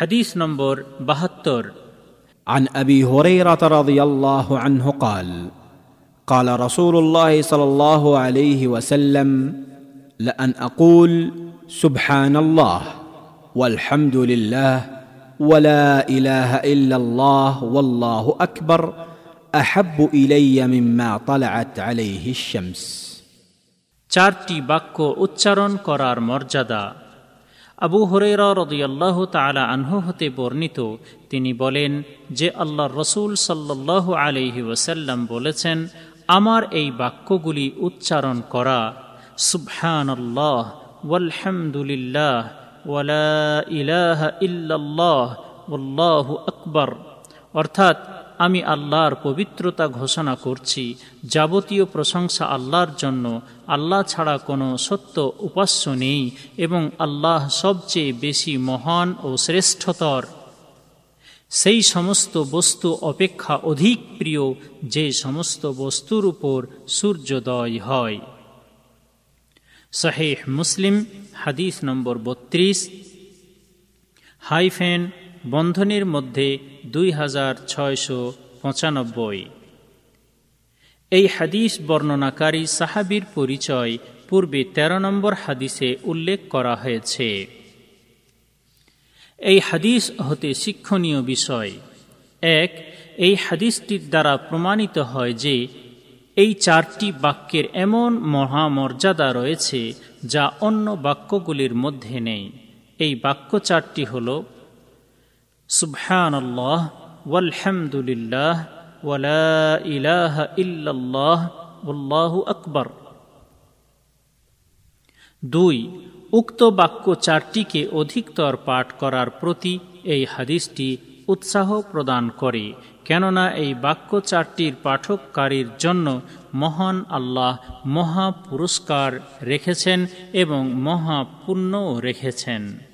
হাদিস নম্বর বাহাত্তর عن ابي هريره رضي الله عنه قال قال رسول الله صلى الله عليه وسلم لان اقول سبحان الله والحمد لله ولا اله الا الله والله اكبر احب الي مما طلعت عليه الشمس চারটি বাক্য উচ্চারণ করার মর্যাদা আবু হরেরা রদিয়াল্লাহ তালা আনহু হতে বর্ণিত, তিনি বলেন যে আল্লাহ রসুল সাল্লাহ আলহি ওসাল্লাম বলেছেন, আমার এই বাক্যগুলি উচ্চারণ করা সুবহান আল্লাহ ওয়ালহামদুলিল্লাহ, ওয়ালা ইলাহা ইল্লাল্লাহ আকবর। অর্থাৎ আমি আল্লাহর পবিত্রতা ঘোষণা করছি, যাবতীয় প্রশংসা আল্লাহর জন্য, আল্লাহ ছাড়া কোনো সত্য উপাস্য নেই এবং আল্লাহ সবচেয়ে বেশি মহান ও শ্রেষ্ঠতর। সেই সমস্ত বস্তু অপেক্ষা অধিক প্রিয়, যে সমস্ত বস্তুর উপর সূর্যোদয় হয়। শাহেহ মুসলিম, হাদিস নম্বর বত্রিশ, হাইফেন বন্ধনের মধ্যে দুই হাজার ছয়শো পঁচানব্বই। এই হাদিস বর্ণনাকারী সাহাবির পরিচয় পূর্বে ১৩ নম্বর হাদিসে উল্লেখ করা হয়েছে। এই হাদিস হতে শিক্ষণীয় বিষয়। এক, এই হাদিসটির দ্বারা প্রমাণিত হয় যে এই চারটি বাক্যের এমন মহামর্যাদা রয়েছে যা অন্য বাক্যগুলির মধ্যে নেই। এই বাক্য চারটি হল সুবহান আল্লাহ ওয়ালহামদুলিল্লাহ ওয়ালা ইলাহা ইল্লাল্লাহ উল্লাহু আকবর। দুই, উক্ত বাক্য চারটিকে অধিকতর পাঠ করার প্রতি এই হাদিসটি উৎসাহ প্রদান করে, কেননা এই বাক্য চারটির পাঠককারীর জন্য মহান আল্লাহ মহা পুরস্কার রেখেছেন এবং মহা পুণ্যও রেখেছেন।